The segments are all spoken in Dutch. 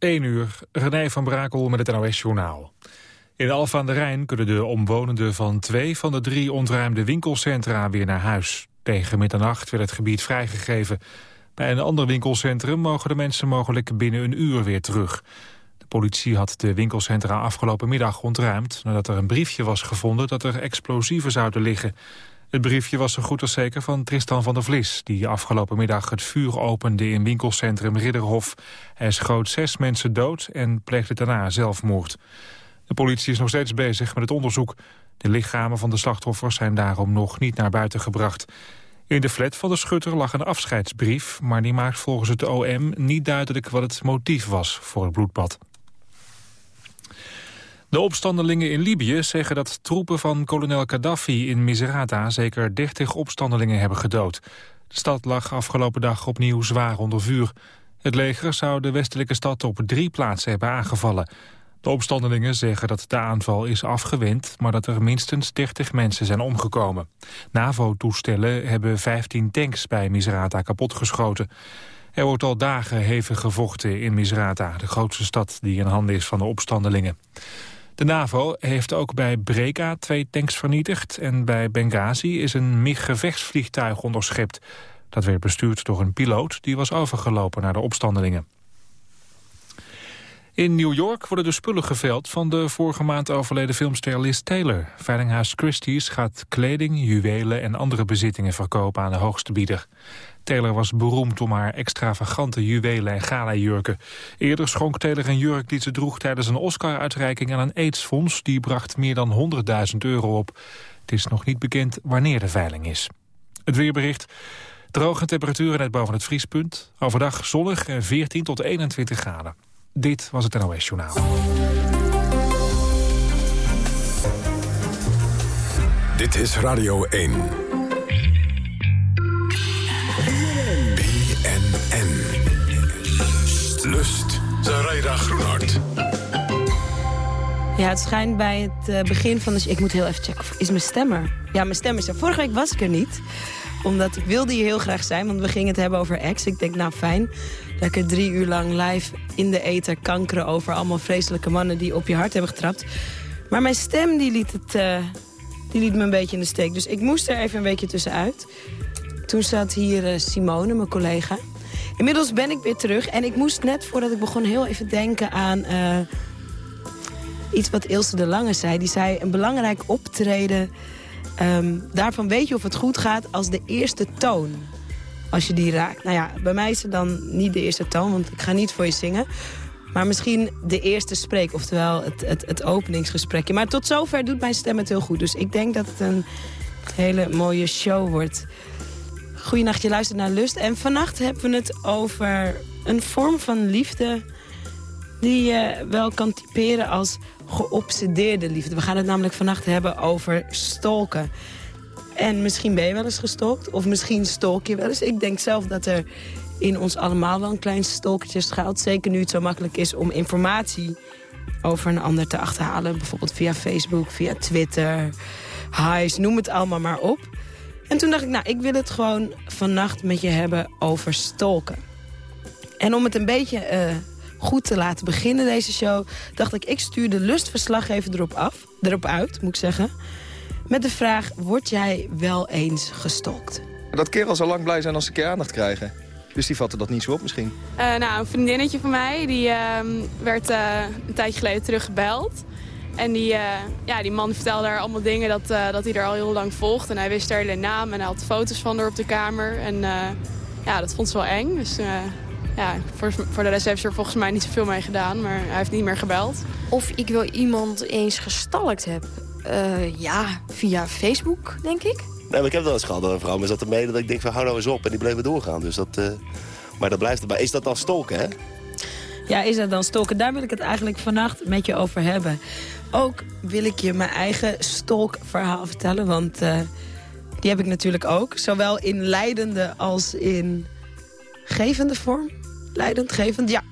1 uur, René van Brakel met het NOS-journaal. In Alphen aan de Rijn kunnen de omwonenden van twee van de drie ontruimde winkelcentra weer naar huis. Tegen middernacht werd het gebied vrijgegeven. Bij een ander winkelcentrum mogen de mensen mogelijk binnen een uur weer terug. De politie had de winkelcentra afgelopen middag ontruimd... nadat er een briefje was gevonden dat er explosieven zouden liggen. Het briefje was zo goed als zeker van Tristan van der Vlis... die afgelopen middag het vuur opende in winkelcentrum Ridderhof. Hij schoot zes mensen dood en pleegde daarna zelfmoord. De politie is nog steeds bezig met het onderzoek. De lichamen van de slachtoffers zijn daarom nog niet naar buiten gebracht. In de flat van de schutter lag een afscheidsbrief... maar die maakt volgens het OM niet duidelijk wat het motief was voor het bloedbad. De opstandelingen in Libië zeggen dat troepen van kolonel Gaddafi in Misrata zeker 30 opstandelingen hebben gedood. De stad lag afgelopen dag opnieuw zwaar onder vuur. Het leger zou de westelijke stad op drie plaatsen hebben aangevallen. De opstandelingen zeggen dat de aanval is afgewend, maar dat er minstens 30 mensen zijn omgekomen. NAVO-toestellen hebben 15 tanks bij Misrata kapotgeschoten. Er wordt al dagen hevig gevochten in Misrata, de grootste stad die in handen is van de opstandelingen. De NAVO heeft ook bij Breka twee tanks vernietigd... en bij Benghazi is een MiG-gevechtsvliegtuig onderschept. Dat werd bestuurd door een piloot die was overgelopen naar de opstandelingen. In New York worden de spullen geveld van de vorige maand overleden filmster Liz Taylor. Veilinghuis Christie's gaat kleding, juwelen en andere bezittingen verkopen aan de hoogste bieder. Taylor was beroemd om haar extravagante juwelen en gala-jurken. Eerder schonk Taylor een jurk die ze droeg tijdens een Oscar-uitreiking aan een AIDS-fonds. Die bracht meer dan 100.000 euro op. Het is nog niet bekend wanneer de veiling is. Het weerbericht. Droge temperaturen net boven het vriespunt. Overdag zonnig en 14 tot 21 graden. Dit was het NOS Journaal. Dit is Radio 1. Lust. Zaraida Groenhart. Ja, het schijnt bij het uh, begin van de... Ik moet heel even checken. Is mijn stemmer? Ja, mijn stem is er. Vorige week was ik er niet. Omdat ik wilde hier heel graag zijn. Want we gingen het hebben over ex. Ik denk, nou fijn. Lekker drie uur lang live in de ether kankeren... over allemaal vreselijke mannen die op je hart hebben getrapt. Maar mijn stem die liet, het, uh, die liet me een beetje in de steek. Dus ik moest er even een weekje tussenuit. Toen zat hier uh, Simone, mijn collega. Inmiddels ben ik weer terug. En ik moest net, voordat ik begon, heel even denken aan... Uh, iets wat Ilse de Lange zei. Die zei, een belangrijk optreden... Um, daarvan weet je of het goed gaat als de eerste toon als je die raakt. Nou ja, bij mij is het dan niet de eerste toon, want ik ga niet voor je zingen. Maar misschien de eerste spreek, oftewel het, het, het openingsgesprekje. Maar tot zover doet mijn stem het heel goed. Dus ik denk dat het een hele mooie show wordt. Goedenacht, je luistert naar Lust. En vannacht hebben we het over een vorm van liefde... die je wel kan typeren als geobsedeerde liefde. We gaan het namelijk vannacht hebben over stalken. En misschien ben je wel eens gestalkt. Of misschien stalk je wel eens. Ik denk zelf dat er in ons allemaal wel een klein stalkertje schuilt. Zeker nu het zo makkelijk is om informatie over een ander te achterhalen. Bijvoorbeeld via Facebook, via Twitter, highs, noem het allemaal maar op. En toen dacht ik, nou, ik wil het gewoon vannacht met je hebben over stalken. En om het een beetje uh, goed te laten beginnen, deze show... dacht ik, ik stuur de lustverslaggever erop, af, erop uit, moet ik zeggen... Met de vraag, word jij wel eens gestalkt? Dat kerels al lang blij zijn als ze een keer aandacht krijgen. Dus die vatten dat niet zo op misschien. Uh, nou, een vriendinnetje van mij die uh, werd uh, een tijdje geleden teruggebeld. En die, ja, die man vertelde haar allemaal dingen dat, dat hij er al heel lang volgt. En hij wist haar hele naam en hij had foto's van haar op de kamer. En ja, dat vond ze wel eng. Dus ja, voor, voor de rest heeft ze er volgens mij niet zoveel mee gedaan. Maar hij heeft niet meer gebeld. Of ik wel iemand eens gestalkt heb. Uh, ja, via Facebook, denk ik. Nee, maar ik heb het wel eens gehad. Een vrouw me zat ermee dat ik denk van hou nou eens op. En die bleven doorgaan. Dus dat, uh, maar dat blijft erbij. Is dat dan stalken, hè? Ja, is dat dan stalken? Daar wil ik het eigenlijk vannacht met je over hebben. Ook wil ik je mijn eigen stalkverhaal vertellen. Want uh, die heb ik natuurlijk ook. Zowel in leidende als in gevende vorm. Leidend, gevend, ja.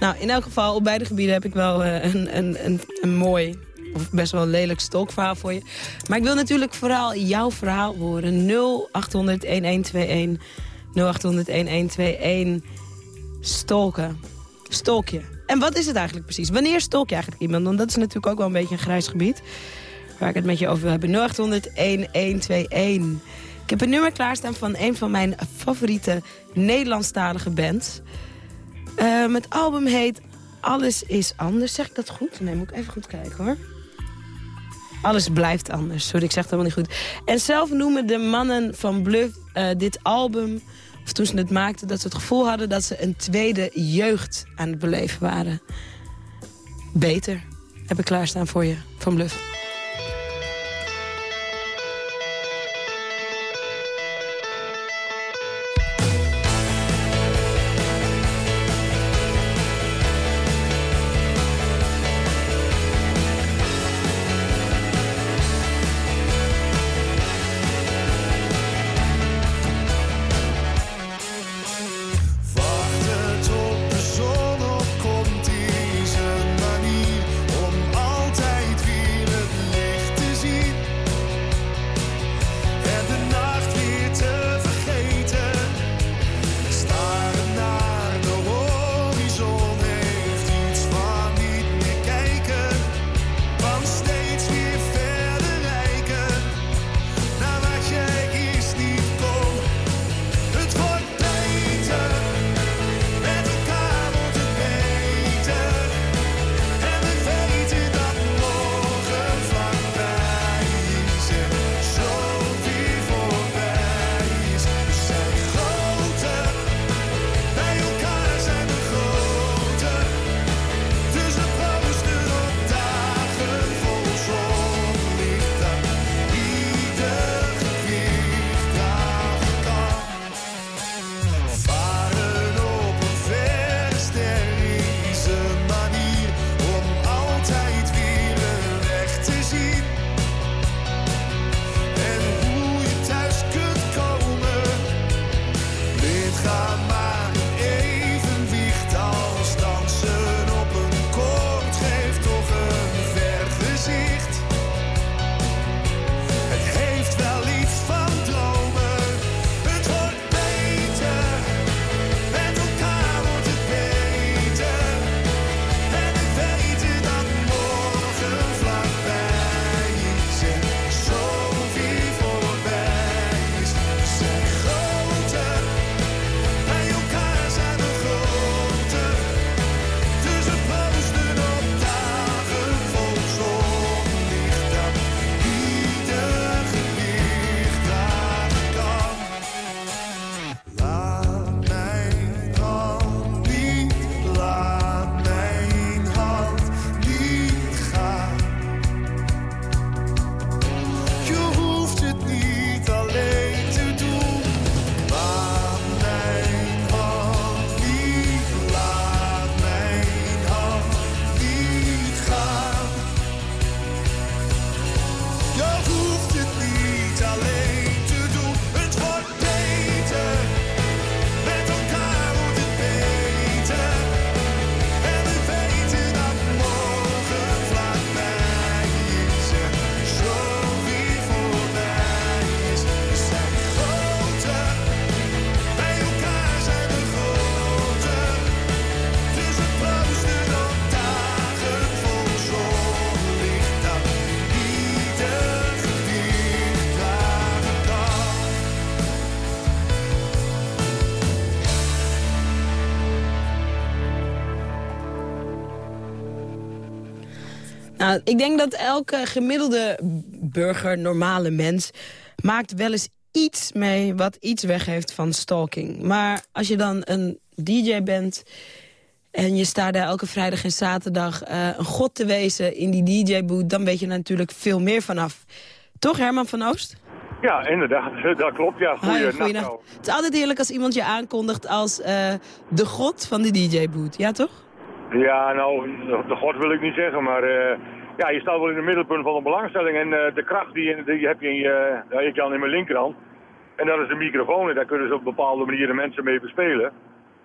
Nou, in elk geval, op beide gebieden heb ik wel een, een, een, een mooi of best wel lelijk stokverhaal voor je. Maar ik wil natuurlijk vooral jouw verhaal horen. 0800 1121 0800 1121 Stolken. Stolk je. En wat is het eigenlijk precies? Wanneer stalk je eigenlijk iemand? Want dat is natuurlijk ook wel een beetje een grijs gebied. Waar ik het met je over wil hebben. 0800 1121. Ik heb een nummer klaarstaan van een van mijn favoriete Nederlandstalige bands. Um, het album heet Alles is Anders. Zeg ik dat goed? Nee, moet ik even goed kijken hoor. Alles blijft anders. Sorry, ik zeg het helemaal niet goed. En zelf noemen de mannen van Bluff uh, dit album... of toen ze het maakten, dat ze het gevoel hadden... dat ze een tweede jeugd aan het beleven waren. Beter heb ik klaarstaan voor je, van Bluff. Nou, ik denk dat elke gemiddelde burger, normale mens... maakt wel eens iets mee wat iets weggeeft van stalking. Maar als je dan een DJ bent... en je staat daar elke vrijdag en zaterdag uh, een god te wezen in die DJ-boot... dan weet je natuurlijk veel meer vanaf. Toch, Herman van Oost? Ja, inderdaad. Dat klopt, ja. Goeie nacht. Het is altijd heerlijk als iemand je aankondigt als uh, de god van de DJ-boot. Ja, toch? Ja, nou, de god wil ik niet zeggen, maar... Uh, ja, je staat wel in het middelpunt van de belangstelling. En uh, de kracht die, die, heb je in je, uh, ik al in mijn linkerhand. En dat is de microfoon. En daar kunnen ze op bepaalde manieren mensen mee bespelen.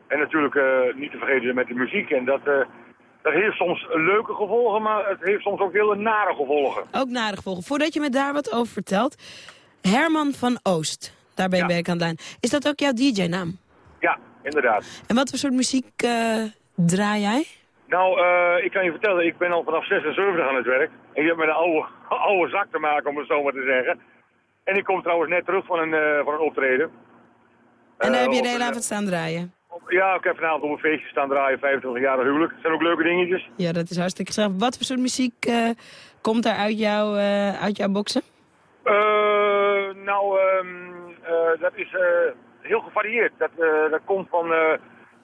En natuurlijk uh, niet te vergeten met de muziek. En dat, dat heeft soms leuke gevolgen, maar het heeft soms ook hele nare gevolgen. Ook nare gevolgen. Voordat je me daar wat over vertelt. Herman van Oost. Daar ben je ja. aan de lijn. Is dat ook jouw DJ-naam? Ja, inderdaad. En wat voor soort muziek draai jij? Nou, eh, ik kan je vertellen, ik ben al vanaf 76 aan het werk. En je hebt met een oude, oude zak te maken, om het zo maar te zeggen. En ik kom trouwens net terug van een, eh, van een optreden. En daar heb je Eh, de hele avond staan draaien. eh, Ja, ik heb vanavond op een feestje staan draaien, 25 jaar huwelijk. Dat zijn ook leuke dingetjes. Ja, dat is hartstikke gezellig. Wat voor soort muziek eh, komt daar uit, jou, eh, uit jouw boksen? Eh, nou, ehm, eh, dat is eh, heel gevarieerd. Dat, eh, dat komt van eh,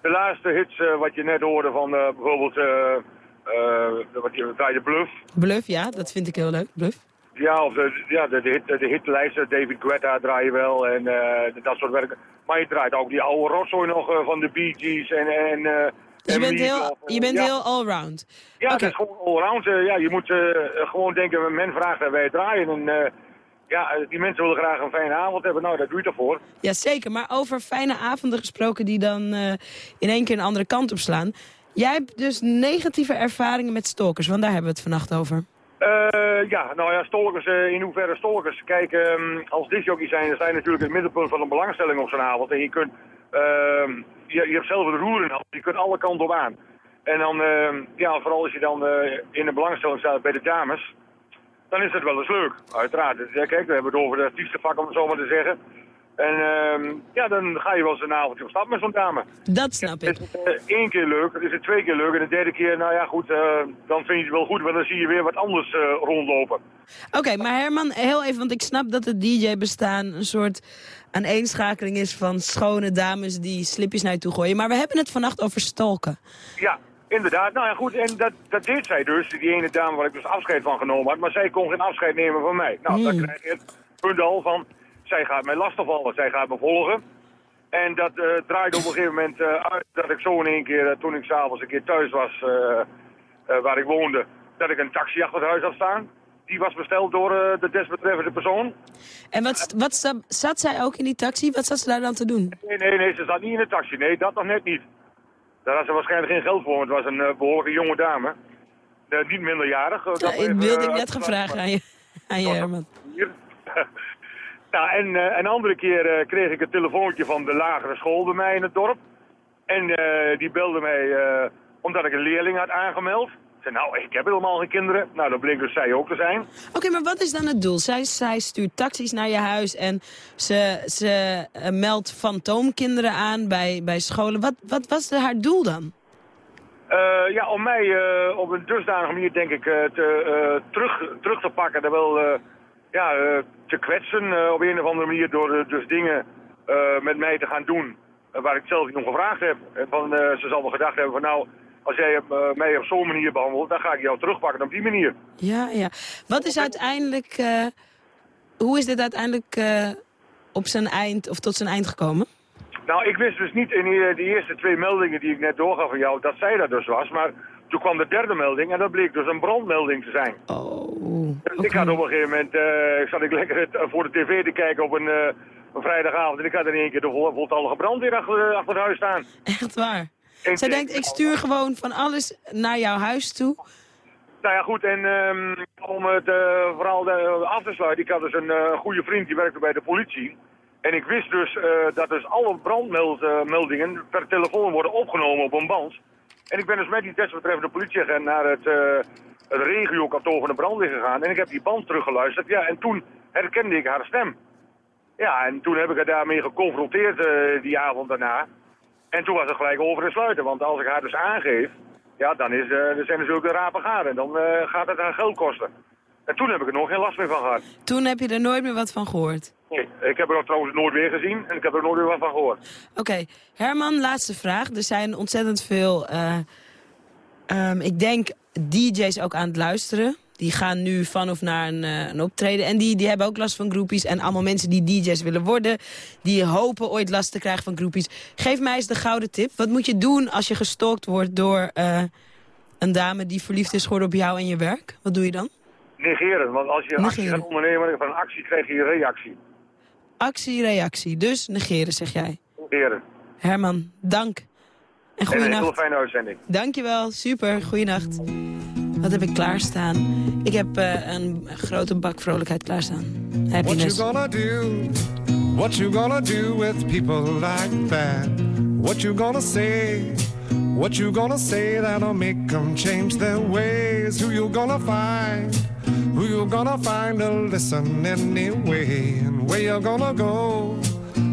de laatste hits eh, wat je net hoorde van eh, bijvoorbeeld eh, wat je draaide Bluff. Bluff, ja, dat vind ik heel leuk. Bluff. Ja, of de, ja, de, de, hit, de hitlijst, eh, David Guetta draai je wel en dat soort werk. Maar je draait ook die oude rotzooi nog van de Bee Gees en... en Dus je en bent heel, je bent ja. heel allround. Ja, Oké. dat is gewoon allround. ja, je moet gewoon denken, men vraagt en wij draaien. En ja, eh, die mensen willen graag een fijne avond hebben. Nou, dat doe je ervoor. Jazeker, maar over fijne avonden gesproken die dan eh, in één keer een andere kant op slaan. Jij hebt dus negatieve ervaringen met stalkers, want daar hebben we het vannacht over. Eh, ja, nou ja, stalkers, in hoeverre stalkers. Kijk, ehm, als disjockey zijn, dan je natuurlijk het middelpunt van een belangstelling op zo'n avond. En je kunt, ehm, je, je hebt zelf het roer in handen, je kunt alle kanten op aan. En dan, ehm, ja, vooral als je dan in een belangstelling staat bij de dames, dan is het wel eens leuk, uiteraard. Dus, ja, kijk, we hebben het over de artiestenvak, om het zo maar te zeggen. En ehm, ja, dan ga je wel eens een avondje op stap met zo'n dame. Dat snap ik. Het is eh, één keer leuk, het is het twee keer leuk en de derde keer, nou ja goed, eh, dan vind je het wel goed, maar dan zie je weer wat anders eh, rondlopen. Oké, maar Herman, heel even, want ik snap dat het DJ-bestaan een soort aaneenschakeling is van schone dames die slipjes naar je toe gooien. Maar we hebben het vannacht over stalken. Ja, inderdaad. Nou ja goed, en dat, dat deed zij dus, die ene dame waar ik dus afscheid van genomen had, maar zij kon geen afscheid nemen van mij. Nou, dan Hmm. krijg je het punt al van, zij gaat mij lastigvallen, zij gaat me volgen. En dat eh, draaide op een gegeven moment eh, uit dat ik zo in één keer, eh, toen ik s'avonds een keer thuis was, waar ik woonde, dat ik een taxi achter het huis had staan. Die was besteld door de desbetreffende persoon. En wat, wat zat zij ook in die taxi? Wat zat ze daar dan te doen? Nee, nee, nee, ze zat niet in de taxi. Nee, dat nog net niet. Daar had ze waarschijnlijk geen geld voor, want het was een eh, behoorlijke jonge dame. Eh, niet minderjarig. eh, dat Ja, even, wilde ik net vragen aan je, aan je Herman. Hier. nou, en een andere keer kreeg ik een telefoontje van de lagere school bij mij in het dorp. En die belde mij omdat ik een leerling had aangemeld. Zei, nou, ik heb helemaal geen kinderen. Nou, dat bleek dus zij ook te zijn. Oké, maar wat is dan het doel? Zij, zij stuurt taxis naar je huis en ze, ze eh, meldt fantoomkinderen aan bij, bij scholen. Wat, wat was de- haar doel dan? Eh, ja, om mij eh, op een dusdanige manier, denk ik, te, terug, terug te pakken. En wel ja, te kwetsen op een of andere manier door dus dingen met mij te gaan doen waar ik zelf niet om gevraagd heb. En van, ze zal wel gedacht hebben van nou, als jij eh, mij op zo'n manier behandelt, dan ga ik jou terugpakken op die manier. Ja, ja. Wat is uiteindelijk... eh, hoe is dit uiteindelijk eh, op zijn eind of tot zijn eind gekomen? Nou, ik wist dus niet in die, die eerste twee meldingen die ik net doorgaf van jou, dat zij dat dus was. Maar toen kwam de derde melding en dat bleek dus een brandmelding te zijn. Oh, Dus Ik had op een gegeven moment, eh, zat ik lekker het- voor de tv te kijken op een, een vrijdagavond. En ik had in één keer de vol- voltallige brandweer achter, achter het huis staan. echt waar. Zij denkt, ik stuur gewoon van alles naar jouw huis toe. Nou ja, goed. En ehm, om het eh, verhaal de- af te sluiten. Ik had dus een eh, goede vriend die werkte bij de politie. En ik wist dus eh, dat dus alle brandmeldingen per telefoon worden opgenomen op een band. En ik ben dus met die desbetreffende politieagent naar het, het regiokantoor van de brandweer gegaan. En ik heb die band teruggeluisterd. Ja, en toen herkende ik haar stem. Ja, en toen heb ik haar daarmee geconfronteerd die avond daarna. En toen was het gelijk over en sluiten. Want als ik haar dus aangeef, ja, dan, is, eh dan zijn er zulke rapen garen. En dan eh, gaat het haar geld kosten. En toen heb ik er nog geen last meer van gehad. Toen heb je er nooit meer wat van gehoord. Nee, Ik heb er trouwens nooit weer gezien en ik heb er nooit weer wat van gehoord. Oké, Herman, laatste vraag. Er zijn ontzettend veel, eh, ehm, ik denk, DJ's ook aan het luisteren. Die gaan nu van of naar een, eh, een optreden. En die, die hebben ook last van groepies. En allemaal mensen die DJ's willen worden. Die hopen ooit last te krijgen van groepies. Geef mij eens de gouden tip. Wat moet je doen als je gestalkt wordt door eh, een dame die verliefd is geworden op jou en je werk? Wat doe je dan? Negeren, want als je actie Negeren. gaat ondernemen van een actie krijg je een reactie. Actie, reactie. Dus negeren, zeg jij. Negeren. Herman, dank. En En een goeienacht. fijne uitzending. Dankjewel, super. Goeienacht. Wat heb ik klaarstaan? Ik heb eh, een grote bak vrolijkheid klaarstaan. What you Happiness. gonna do? What you gonna do with people like that? What you gonna say What you gonna say that'll make them change their ways? Who you gonna find? Who you gonna find to listen anyway? And where you gonna go?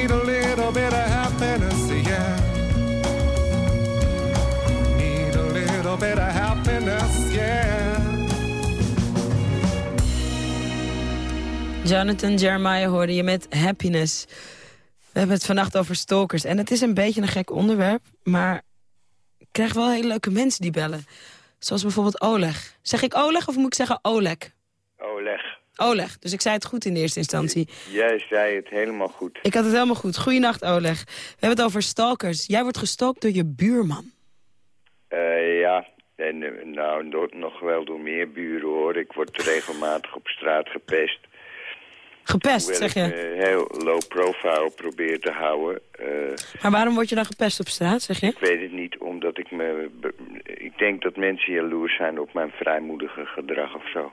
Need a little bit of happiness, yeah. Need a little bit of happiness, yeah. Jonathan Jeremiah hoorde je met Happiness. We hebben het vannacht over stalkers. En het is een beetje een gek onderwerp, maar ik krijg wel hele leuke mensen die bellen. Zoals bijvoorbeeld Oleg. Zeg ik Oleg of moet ik zeggen Oleg? Oleg, dus ik zei het goed in de eerste instantie. jij zei het helemaal goed. Ik had het helemaal goed. Goeienacht, Oleg. We hebben het over stalkers. Jij wordt gestalkt door je buurman. Eh, ja, en, eh, nou, nog wel door meer buren hoor. Ik word regelmatig op straat gepest. Gepest, Hoewel zeg ik je. me heel low profile probeer te houden. Eh, Maar waarom word je dan gepest op straat, zeg je? ik weet het niet, omdat ik me... Ik denk dat mensen jaloers zijn op mijn vrijmoedige gedrag of zo.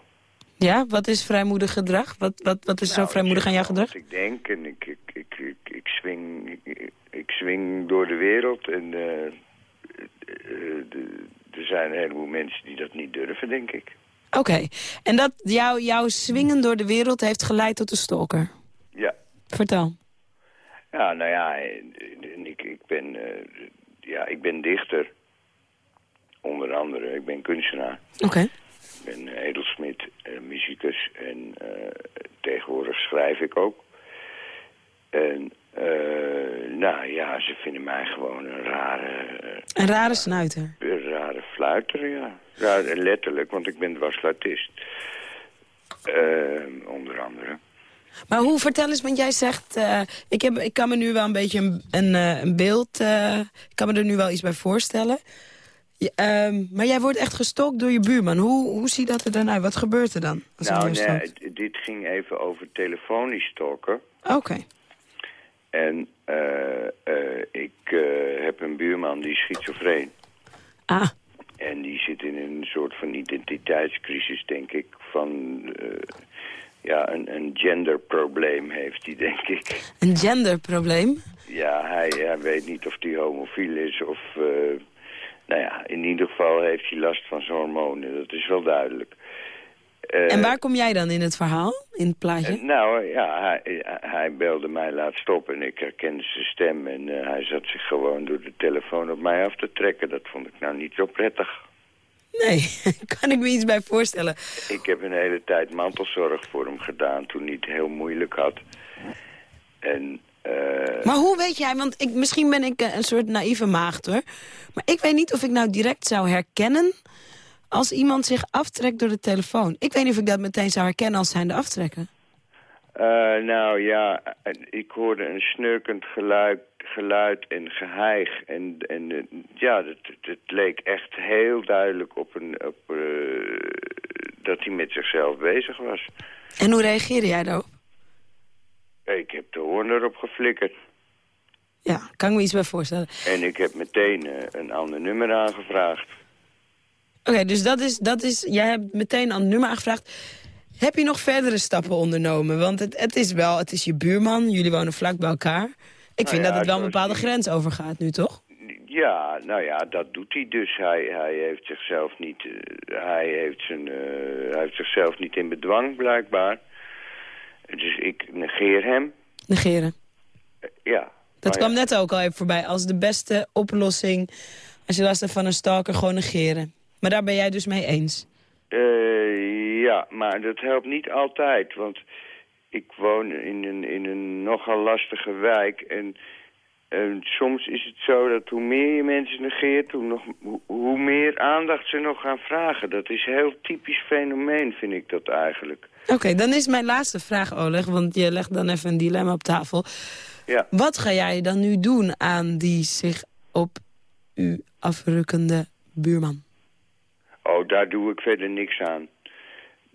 Ja, wat is vrijmoedig gedrag? Wat, wat, wat is zo Nou, vrijmoedig aan jouw gedrag? Ik denk en ik, ik, ik, ik, ik, swing, ik, ik swing door de wereld en eh, eh, de- er zijn een heleboel mensen die dat niet durven, denk ik. Oké, en dat jouw jouw swingen door de wereld heeft geleid tot de stalker. Ja. Vertel. Ja, nou ja, ik, ik, ben, eh, ja, ik ben dichter. Onder andere, ik ben kunstenaar. Oké. Ben edelsmid, eh, muzikus en eh, tegenwoordig schrijf ik ook. En eh, nou ja, ze vinden mij gewoon een rare, eh, Een rare snuiter. een rare fluiter, ja. ja. Letterlijk, want ik ben dwarsfluitist. Eh, onder andere. Maar hoe, vertel eens, want jij zegt... eh, ik, heb, ik kan me nu wel een beetje een, een, eh, een beeld... eh, ik kan me er nu wel iets bij voorstellen. Ehm, maar jij wordt echt gestokt door je buurman. Hoe, hoe ziet dat er dan uit? Wat gebeurt er dan? Als nou, nee, dit ging even over telefonisch stalken. Oké. En eh, eh, ik eh, heb een buurman die is schizofreen. Ah, En die zit in een soort van identiteitscrisis, denk ik. Van, ja, een, een genderprobleem heeft hij, denk ik. een genderprobleem. Ja, hij, hij weet niet of hij homofiel is of... nou ja, in ieder geval heeft hij last van zijn hormonen. Dat is wel duidelijk. Eh, en waar kom jij dan in het verhaal? In het plaatje? eh, nou ja, hij, hij belde mij laat stoppen en ik herkende zijn stem. En eh, hij zat zich gewoon door de telefoon op mij af te trekken. Dat vond ik nou niet zo prettig. Nee, kan ik me iets bij voorstellen. Ik heb een hele tijd mantelzorg voor hem gedaan toen hij het heel moeilijk had. En, eh, Maar hoe weet jij, want ik, misschien ben ik eh, een soort naïeve maagd hoor. Maar ik weet niet of ik nou direct zou herkennen als iemand zich aftrekt door de telefoon. Ik weet niet of ik dat meteen zou herkennen als zijnde aftrekken. eh, nou ja, ik hoorde een snurkend geluid, geluid en geheig. En, en ja, het, het, leek echt heel duidelijk op, een, op dat hij met zichzelf bezig was. En hoe reageerde jij daarop? Ik heb de hoorn erop geflikkerd. Ja, kan ik me iets bij voorstellen. En ik heb meteen eh, een ander nummer aangevraagd. Oké, dus dat is, dat is, jij hebt meteen aan het nummer aangevraagd. Heb je nog verdere stappen ondernomen? Want het, het is wel, het is je buurman, jullie wonen vlak bij elkaar. Ik Nou vind ja, dat het wel een bepaalde die- grens overgaat nu, toch? Ja, nou ja, dat doet hij dus. Hij, hij heeft zichzelf niet, eh, hij heeft zijn, eh, hij heeft zichzelf niet in bedwang blijkbaar. Dus ik negeer hem. Negeren. Eh, Ja. Dat kwam ja, net ook al even voorbij. Als de beste oplossing, als je last hebt van een stalker, gewoon negeren. Maar daar ben jij dus mee eens. Eh, ja, maar dat helpt niet altijd, want ik woon in een, in een nogal lastige wijk en En soms is het zo dat hoe meer je mensen negeert, hoe, nog, hoe meer aandacht ze nog gaan vragen. Dat is een heel typisch fenomeen, vind ik dat eigenlijk. Oké, dan is mijn laatste vraag, Oleg, want je legt dan even een dilemma op tafel. Ja. Wat ga jij dan nu doen aan die zich op u afrukkende buurman? Oh, daar doe ik verder niks aan.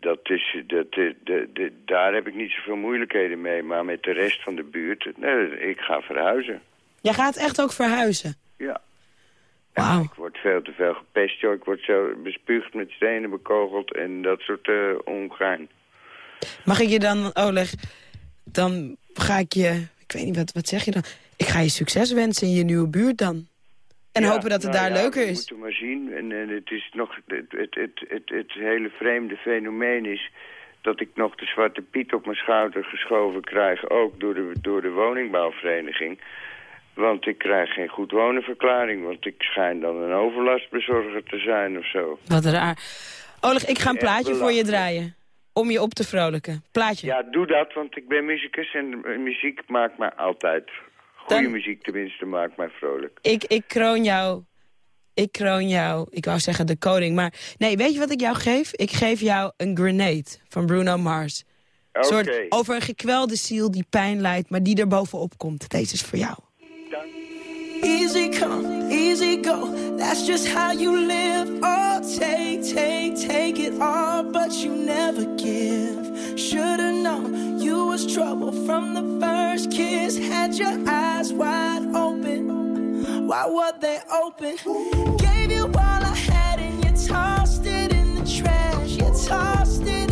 Dat is, dat, de, de, de, daar heb ik niet zoveel moeilijkheden mee. Maar met de rest van de buurt, nee, ik ga verhuizen. Jij gaat echt ook verhuizen? Ja. Wauw. Ik word veel te veel gepest, joh. Ik word zo bespuugd met stenen bekogeld en dat soort uh, ongein. Mag ik je dan, Oleg, dan ga ik je... Ik weet niet, wat, wat zeg je dan? Ik ga je succes wensen in je nieuwe buurt dan. En ja, hopen dat het nou daar ja, leuker we is. moeten maar zien. En, en het is nog... Het, het, het, het, het hele vreemde fenomeen is dat ik nog de Zwarte Piet op mijn schouder geschoven krijg... ook door de, door de woningbouwvereniging. Want ik krijg geen goed wonenverklaring... want ik schijn dan een overlastbezorger te zijn of zo. Wat raar. Oleg, ik ga een plaatje voor je draaien. Om je op te vrolijken. Plaatje. Ja, doe dat, want ik ben muzikus en muziek maakt mij altijd... Goede Dan- muziek tenminste maakt mij vrolijk. Ik, ik kroon jou... Ik kroon jou... Ik wou zeggen de koning, maar... Nee, weet je wat ik jou geef? Ik geef jou een grenade van Bruno Mars. Een soort over een gekwelde ziel die pijn lijdt, maar die er bovenop komt. Deze is voor jou. Easy come, easy go. That's just how you live. Oh, take, take, take it all, but you never give. Should've known you was trouble from the first kiss. Had your eyes wide open. Why were they open? Gave you all I had and you tossed it in the trash. You tossed it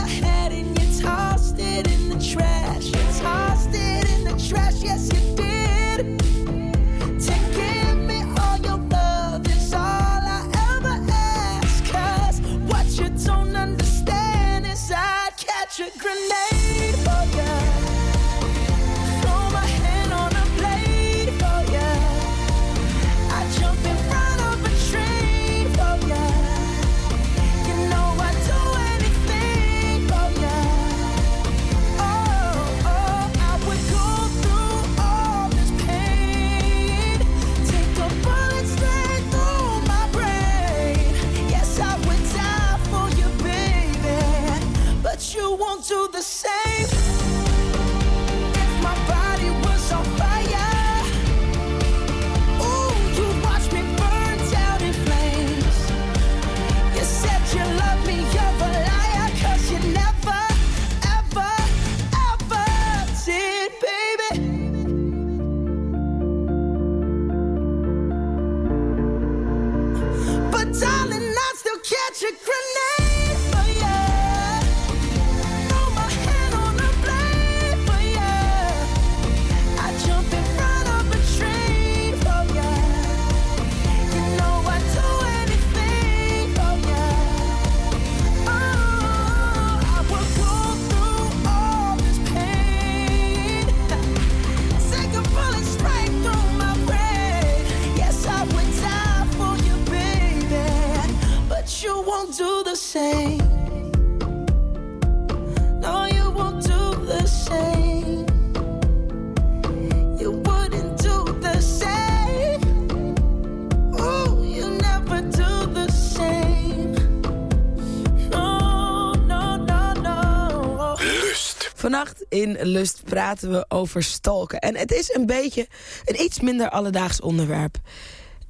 Vannacht in Lust praten we over stalken. En het is een beetje een iets minder alledaags onderwerp.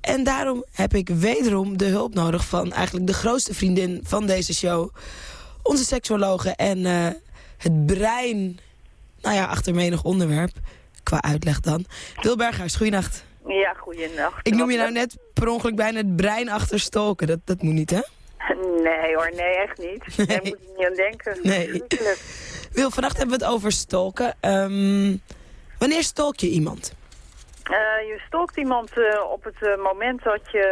En daarom heb ik wederom de hulp nodig van eigenlijk de grootste vriendin van deze show. Onze seksuologe en eh, het brein, nou ja, achter menig onderwerp. Qua uitleg dan. Wil Berghuis, goeienacht. Ja, goeienacht. Ik noem je nou net per ongeluk bijna het brein achter stalken. Dat, dat moet niet, hè? Nee hoor, nee, echt niet. Daar moet je niet aan denken. Nee. Verschrikkelijk. Wil, vannacht hebben we het over stalken. Ehm, wanneer stalk je iemand? Eh, je stalkt iemand eh, op het eh, moment dat je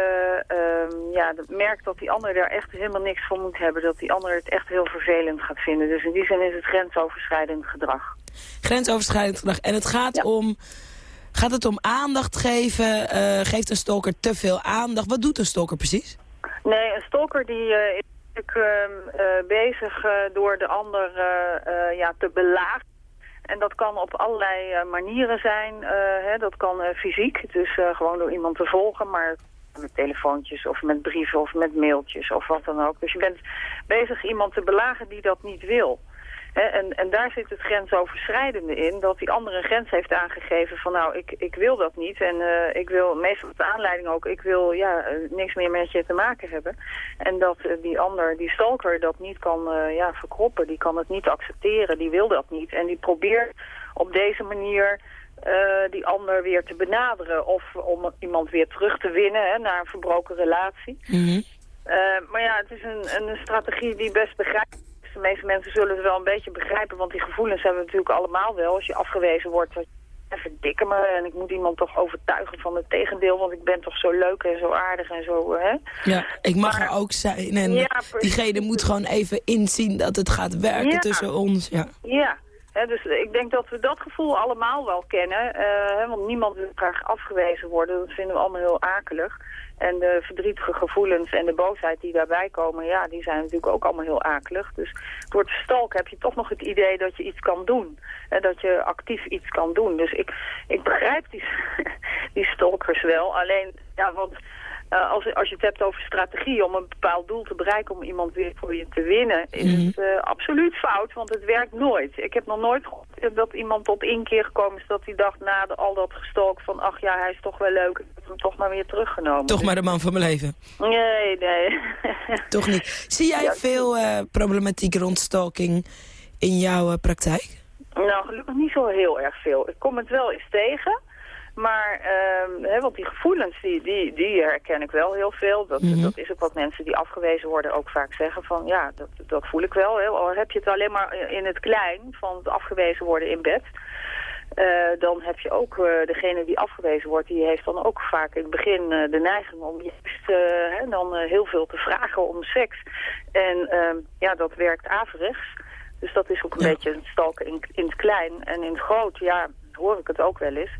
ehm, ja, merkt dat die ander daar echt helemaal niks van moet hebben. Dat die ander het echt heel vervelend gaat vinden. Dus in die zin is het grensoverschrijdend gedrag. Grensoverschrijdend gedrag. En het gaat om... Gaat het om aandacht geven? Geeft een stalker te veel aandacht? Wat doet een stalker precies? Nee, een stalker die natuurlijk ehm, eh, bezig eh, door de ander eh, ja, te belagen. En dat kan op allerlei manieren zijn. hè, dat kan fysiek, dus gewoon door iemand te volgen, maar met telefoontjes of met brieven of met mailtjes of wat dan ook. Dus je bent bezig iemand te belagen die dat niet wil. En, en daar zit het grensoverschrijdende in, dat die andere een grens heeft aangegeven van nou, ik, ik wil dat niet. En eh, ik wil, meestal de aanleiding ook, ik wil ja, eh, niks meer met je te maken hebben. En dat eh, die ander, die stalker, dat niet kan ja, verkroppen. Die kan het niet accepteren, die wil dat niet. En die probeert op deze manier die ander weer te benaderen. Of om iemand weer terug te winnen hè, naar een verbroken relatie. Eh, maar ja, het is een, een strategie die best begrijpt. De meeste mensen zullen het wel een beetje begrijpen, want die gevoelens hebben we natuurlijk allemaal wel. Als je afgewezen wordt, dat je, verdikken me en ik moet iemand toch overtuigen van het tegendeel, want ik ben toch zo leuk en zo aardig en zo, hè? Ja, ik mag er ook zijn. En Ja, diegene moet gewoon even inzien dat het gaat werken Ja. tussen ons. Ja. Ja, dus ik denk dat we dat gevoel allemaal wel kennen. eh, want niemand wil graag afgewezen worden. Dat vinden we allemaal heel akelig. En de verdrietige gevoelens en de boosheid die daarbij komen, ja, die zijn natuurlijk ook allemaal heel akelig. Dus door te stalken heb je toch nog het idee dat je iets kan doen. En dat je actief iets kan doen. Dus ik, ik begrijp die, die stalkers wel. Alleen, ja, want eh, als, als je het hebt over strategie om een bepaald doel te bereiken, om iemand weer voor je te winnen, is het eh, absoluut fout, want het werkt nooit. Ik heb nog nooit gehoord dat iemand tot inkeer gekomen is dat hij dacht na de, al dat gestalk van, ach ja, hij is toch wel leuk, ik heb hem toch maar weer teruggenomen. Toch maar de man van mijn leven. Nee, nee. Toch niet. Zie jij Ja. veel eh, problematiek rond stalking in jouw praktijk? Nou, gelukkig niet zo heel erg veel. Ik kom het wel eens tegen. Maar, hè, want die gevoelens, die, die, die herken ik wel heel veel. Dat, Mhm. dat is ook wat mensen die afgewezen worden ook vaak zeggen van... ja, dat, dat voel ik wel. Hè. Al heb je het alleen maar in het klein van het afgewezen worden in bed... eh, dan heb je ook eh, degene die afgewezen wordt, die heeft dan ook vaak in het begin eh, de neiging om juist hè, dan heel veel te vragen om seks. En ehm, ja, dat werkt averechts. Dus dat is ook een beetje een stalken in, in het klein. En in het groot, ja, hoor ik het ook wel eens.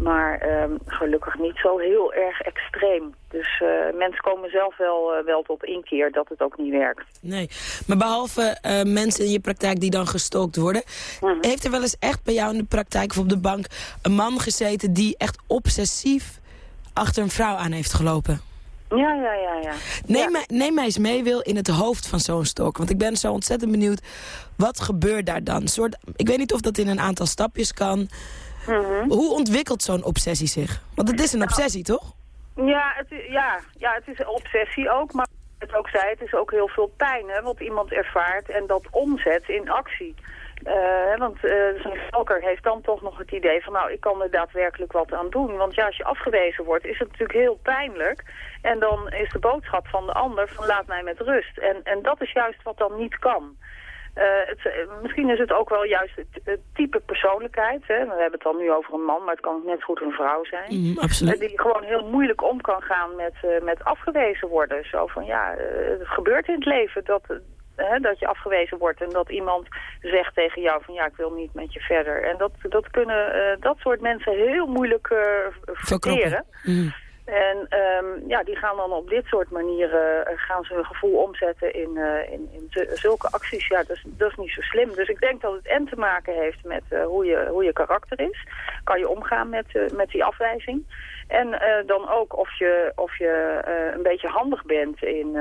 Maar ehm, gelukkig niet zo heel erg extreem. Dus eh, mensen komen zelf wel, eh, wel tot inkeer dat het ook niet werkt. Nee. Maar behalve eh, mensen in je praktijk die dan gestalkt worden... heeft er wel eens echt bij jou in de praktijk of op de bank... een man gezeten die echt obsessief achter een vrouw aan heeft gelopen? Ja, ja, ja, ja. Neem, mij, neem mij eens mee, Wil, in het hoofd van zo'n stalker. Want ik ben zo ontzettend benieuwd, wat gebeurt daar dan? Soort, ik weet niet of dat in een aantal stapjes kan. Hoe ontwikkelt zo'n obsessie zich? Want het is een obsessie, toch? Ja, het, i- ja, ja, het is een obsessie ook, maar het ook zei, het is ook heel veel pijn, hè, wat iemand ervaart en dat omzet in actie. Eh, want uh, zo'n stalker heeft dan toch nog het idee van... nou, ik kan er daadwerkelijk wat aan doen. Want ja, als je afgewezen wordt, is het natuurlijk heel pijnlijk. En dan is de boodschap van de ander van laat mij met rust. En, en dat is juist wat dan niet kan. Uh, het, misschien is het ook wel juist het, type persoonlijkheid. Hè? We hebben het dan nu over een man, maar het kan net goed een vrouw zijn. Mm, absoluut. die gewoon heel moeilijk om kan gaan met, met afgewezen worden. Zo van ja, het gebeurt in het leven dat hè, dat je afgewezen wordt en dat iemand zegt tegen jou van ja, ik wil niet met je verder. En dat, dat kunnen uh, dat soort mensen heel moeilijk uh, verteren. Mm. En um, ja, die gaan dan op dit soort manieren uh, gaan ze hun gevoel omzetten in, uh, in, in zulke acties. Ja, dat is, dat is niet zo slim. Dus ik denk dat het en te maken heeft met uh, hoe, je, hoe je karakter is. Kan je omgaan met, met die afwijzing. En dan ook of je, of je een beetje handig bent in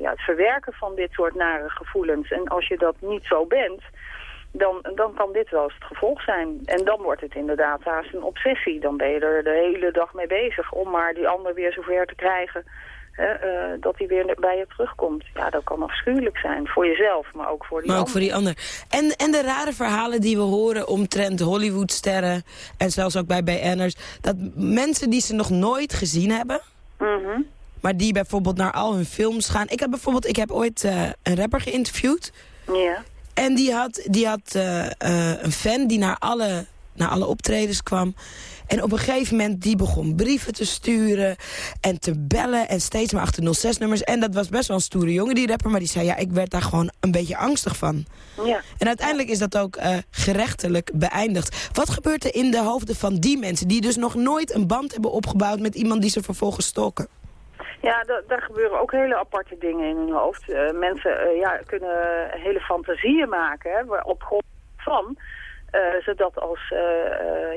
ja, het verwerken van dit soort nare gevoelens. En als je dat niet zo bent, dan, dan kan dit wel eens het gevolg zijn. En dan wordt het inderdaad haast een obsessie. Dan ben je er de hele dag mee bezig om maar die ander weer zover te krijgen uh, dat hij weer bij je terugkomt. Ja, dat kan afschuwelijk zijn. Voor jezelf, maar ook voor die maar ander. ook voor die ander. En, en de rare verhalen die we horen omtrent Hollywoodsterren... en zelfs ook bij BN'ers... dat mensen die ze nog nooit gezien hebben... Mm maar die bijvoorbeeld naar al hun films gaan... Ik heb bijvoorbeeld ik heb ooit uh, een rapper geïnterviewd. Ja. En die had, die had uh, een fan die naar alle, naar alle optredens kwam... En op een gegeven moment, die begon brieven te sturen en te bellen en steeds maar achter 06-nummers. En dat was best wel een stoere jongen, die rapper, maar die zei, ja, ik werd daar gewoon een beetje angstig van. Ja. En uiteindelijk is dat ook uh, gerechtelijk beëindigd. Wat gebeurt er in de hoofden van die mensen die dus nog nooit een band hebben opgebouwd met iemand die ze vervolgens stalken? Ja, daar gebeuren ook hele aparte dingen in hun hoofd. Uh, mensen uh, ja, kunnen hele fantasieën maken hè, op grond van uh, ze dat als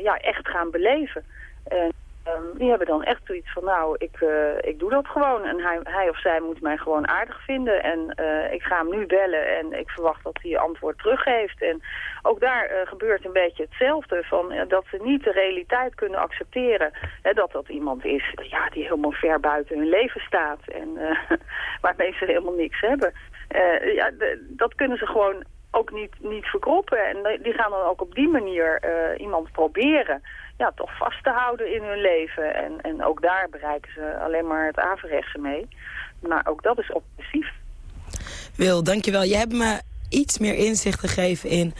ja, echt gaan beleven. En um, die hebben dan echt zoiets van, nou, ik, ik doe dat gewoon. En hij, hij of zij moet mij gewoon aardig vinden. En ik ga hem nu bellen en ik verwacht dat hij antwoord teruggeeft. En ook daar gebeurt een beetje hetzelfde. Van, dat ze niet de realiteit kunnen accepteren. Hè, dat dat iemand is ja, die helemaal ver buiten hun leven staat. En waarmee ze helemaal niks hebben. ja, dat kunnen ze gewoon ook niet, niet verkroppen. En die gaan dan ook op die manier iemand proberen ja, toch vast te houden in hun leven. En, en ook daar bereiken ze alleen maar het averechtse mee. Maar ook dat is obsessief. Wil, dankjewel. Je hebt me iets meer inzicht gegeven in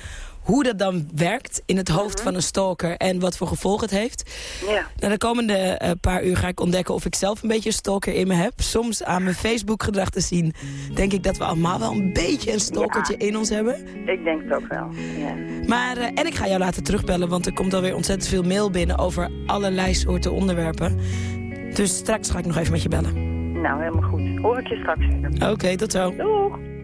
hoe dat dan werkt in het hoofd van een stalker en wat voor gevolgen het heeft. Ja. Nou, de komende uh, paar uur ga ik ontdekken of ik zelf een beetje een stalker in me heb. Soms aan mijn Facebook gedrag te zien, denk ik dat we allemaal wel een beetje een stalkertje ja. in ons hebben. Ik denk het ook wel, ja. Maar, uh, en ik ga jou laten terugbellen, want er komt alweer ontzettend veel mail binnen over allerlei soorten onderwerpen. Dus straks ga ik nog even met je bellen. Nou, helemaal goed. Hoor ik je straks. Oké, okay, tot zo. Doeg!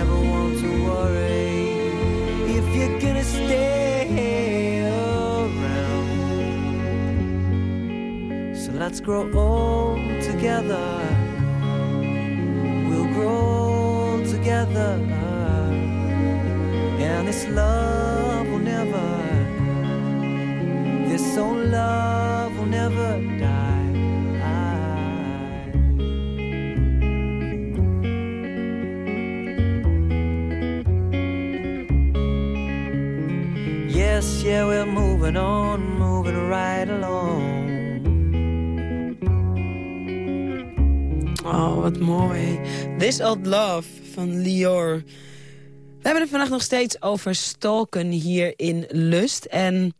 Never want to worry if you're gonna stay around. So let's grow old together. We'll grow together. And this love will never, this old love Yeah, we're moving on, moving right along. Oh, wat mooi. This Old Love van Lior. We hebben het vannacht nog steeds over stalken hier in Lust. En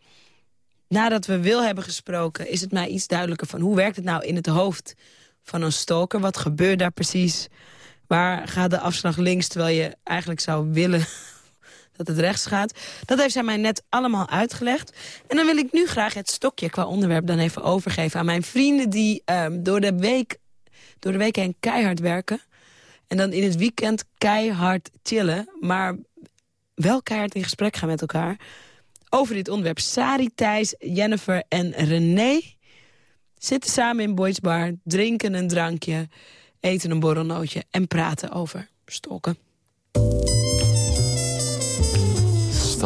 nadat we Wil hebben gesproken... is het mij iets duidelijker van hoe werkt het nou in het hoofd van een stalker? Wat gebeurt daar precies? Waar gaat de afslag links terwijl je eigenlijk zou willen dat het rechts gaat? Dat heeft zij mij net allemaal uitgelegd. En dan wil ik nu graag het stokje qua onderwerp dan even overgeven... aan mijn vrienden die ehm, door de week door de week heen keihard werken. En dan in het weekend keihard chillen. Maar wel keihard in gesprek gaan met elkaar. Over dit onderwerp. Sari, Thijs, Jennifer en René zitten samen in Boys Bar. Drinken een drankje. Eten een borrelnootje. En praten over stokken.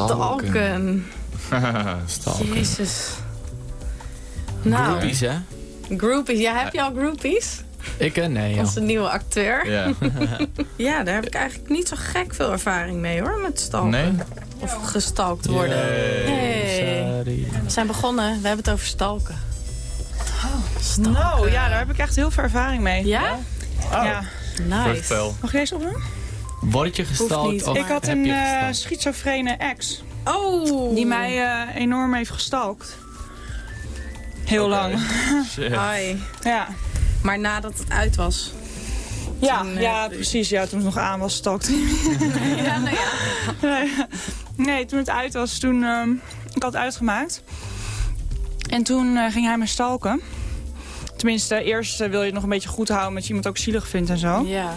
Stalken. Stalken. Jezus. Nou. Groupies, hè? Groupies. Ja, heb je al groupies? Ik eh, nee, Onze nieuwe acteur. Ja. ja, daar heb ik eigenlijk niet zo gek veel ervaring mee hoor, met stalken. Nee? Of gestalkt worden. Nee. sorry. We zijn begonnen, we hebben het over stalken. Nou, ja, daar heb ik echt heel veel ervaring mee. Ja? Ja. Nice. Mag ik deze opdoen? Word je gestalkt of ik had een eh, schizofrene ex. Oh! Die mij eh, enorm heeft gestalkt. Heel lang. Shit. Ai. Ja. Maar nadat het uit was. Ja, Toen, eh, ja, precies. Ja, toen het nog aan was, stalkte hij me. ja, nou ja. Nee, nee, toen het uit was, toen... ehm, ik had het uitgemaakt. En toen ging hij me stalken. Tenminste, eerst wil je het nog een beetje goed houden... omdat je iemand ook zielig vindt en zo. Ja.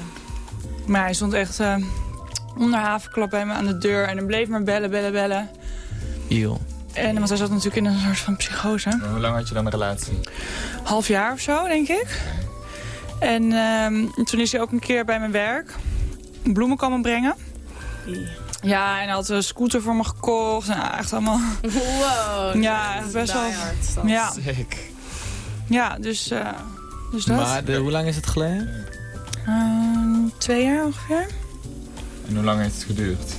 Maar hij stond echt eh, onder havenklap bij me aan de deur. En hij bleef maar bellen, bellen, bellen. Eeuw. En, want hij zat natuurlijk in een soort van psychose. Hoe lang had je dan een relatie? half jaar of zo, denk ik. En ehm, toen is hij ook een keer bij mijn werk bloemen komen brengen. Ja, en hij had een scooter voor me gekocht. En echt allemaal... Wow. Ja, best wel... hard. Ja, Sick. ja dus, eh, dus dat. Maar de, hoe lang is het geleden? Ehm, twee jaar ongeveer. En hoe lang heeft het geduurd?